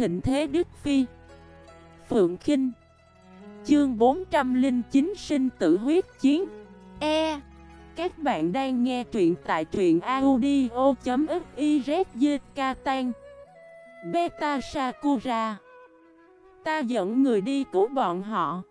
thịnh thế Đức Phi. Phượng Kinh. Chương 409 sinh tử huyết chiến. E. Các bạn đang nghe truyện tại truyện audio.xyzk Tan. Beta Sakura. Ta dẫn người đi cứu bọn họ.